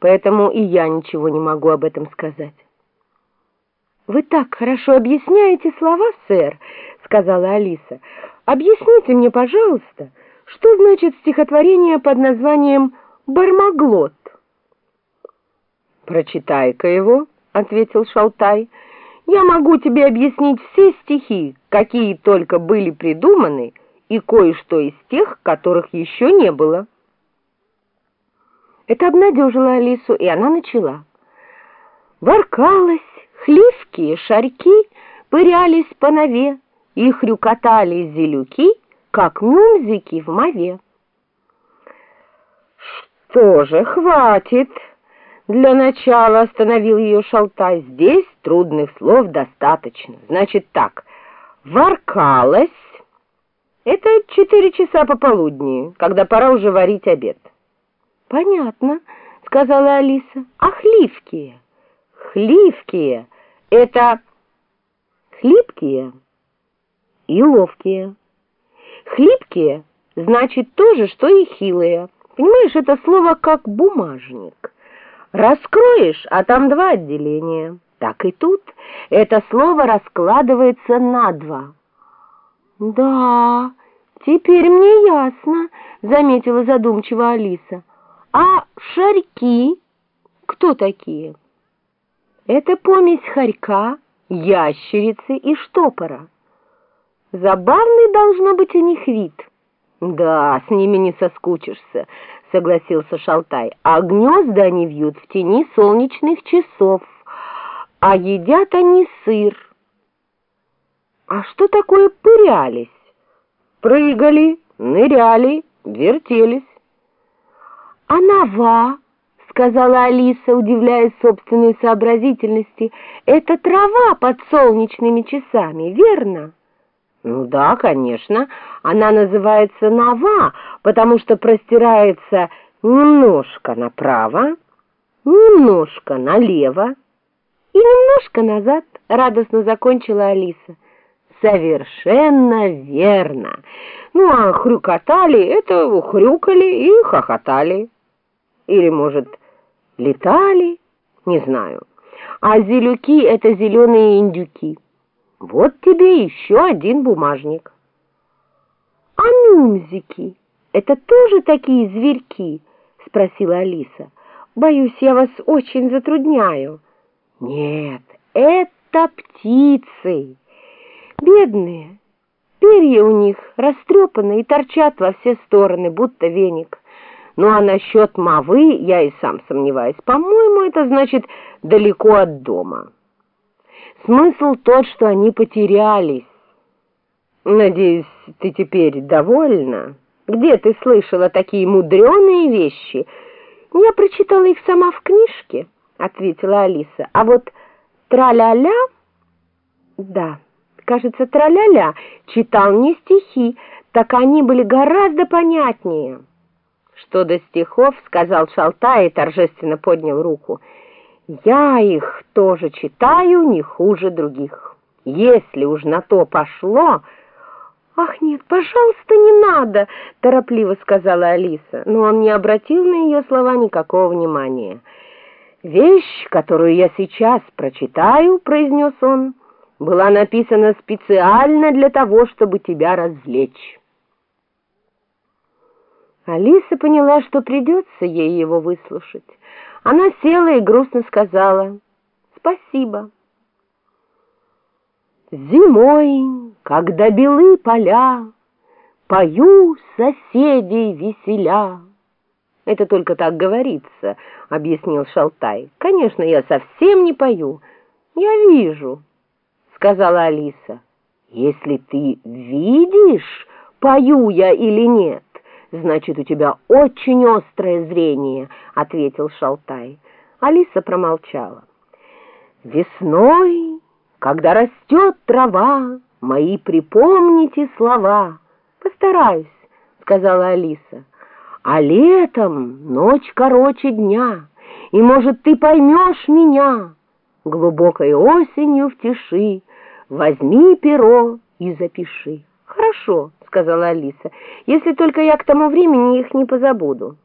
поэтому и я ничего не могу об этом сказать. «Вы так хорошо объясняете слова, сэр», — сказала Алиса. «Объясните мне, пожалуйста, что значит стихотворение под названием «Бармаглот»?» «Прочитай-ка его», — ответил Шалтай. «Я могу тебе объяснить все стихи, какие только были придуманы, и кое-что из тех, которых еще не было». Это обнадежило Алису, и она начала. Воркалась, хливкие шарьки пырялись по нове, и хрюкотали зелюки, как мюмзики в мове. «Что же, хватит!» Для начала остановил ее Шалтай. Здесь трудных слов достаточно. Значит так, воркалась. Это четыре часа пополудни, когда пора уже варить обед. Понятно, сказала Алиса. А хливкие? Хливкие — это хлипкие и ловкие. Хлипкие значит то же, что и хилые. Понимаешь, это слово как бумажник. Раскроешь, а там два отделения. Так и тут это слово раскладывается на два. Да, теперь мне ясно, заметила задумчиво Алиса. А шарьки кто такие? Это помесь хорька, ящерицы и штопора. Забавный должно быть у них вид. Да, с ними не соскучишься, согласился Шалтай. А гнезда они вьют в тени солнечных часов, а едят они сыр. А что такое пырялись? Прыгали, ныряли, вертелись. «А нова?» — сказала Алиса, удивляясь собственной сообразительности. «Это трава под солнечными часами, верно?» «Ну да, конечно. Она называется нова, потому что простирается немножко направо, немножко налево и немножко назад», — радостно закончила Алиса. «Совершенно верно. Ну, а хрюкотали — это хрюкали и хохотали». Или, может, летали? Не знаю. А зелюки — это зеленые индюки. Вот тебе еще один бумажник. А мюмзики — это тоже такие зверьки? Спросила Алиса. Боюсь, я вас очень затрудняю. Нет, это птицы. Бедные. Перья у них растрепаны и торчат во все стороны, будто веник. Ну а насчет Мавы я и сам сомневаюсь. По-моему, это значит далеко от дома. Смысл тот, что они потерялись. Надеюсь, ты теперь довольна? Где ты слышала такие мудреные вещи? Я прочитала их сама в книжке, ответила Алиса. А вот траля-ля... Да, кажется, траля-ля читал не стихи, так они были гораздо понятнее. Что до стихов, сказал Шалтай и торжественно поднял руку. Я их тоже читаю не хуже других. Если уж на то пошло... «Ах, нет, пожалуйста, не надо!» — торопливо сказала Алиса, но он не обратил на ее слова никакого внимания. «Вещь, которую я сейчас прочитаю, — произнес он, — была написана специально для того, чтобы тебя развлечь». Алиса поняла, что придется ей его выслушать. Она села и грустно сказала «Спасибо». Зимой, когда белы поля, Пою соседей веселя. Это только так говорится, объяснил Шалтай. Конечно, я совсем не пою. Я вижу, сказала Алиса. Если ты видишь, пою я или нет, «Значит, у тебя очень острое зрение», — ответил Шалтай. Алиса промолчала. «Весной, когда растет трава, мои припомните слова». «Постараюсь», — сказала Алиса. «А летом ночь короче дня, и, может, ты поймешь меня. Глубокой осенью в тиши возьми перо и запиши». «Хорошо», — сказала Алиса, — «если только я к тому времени их не позабуду».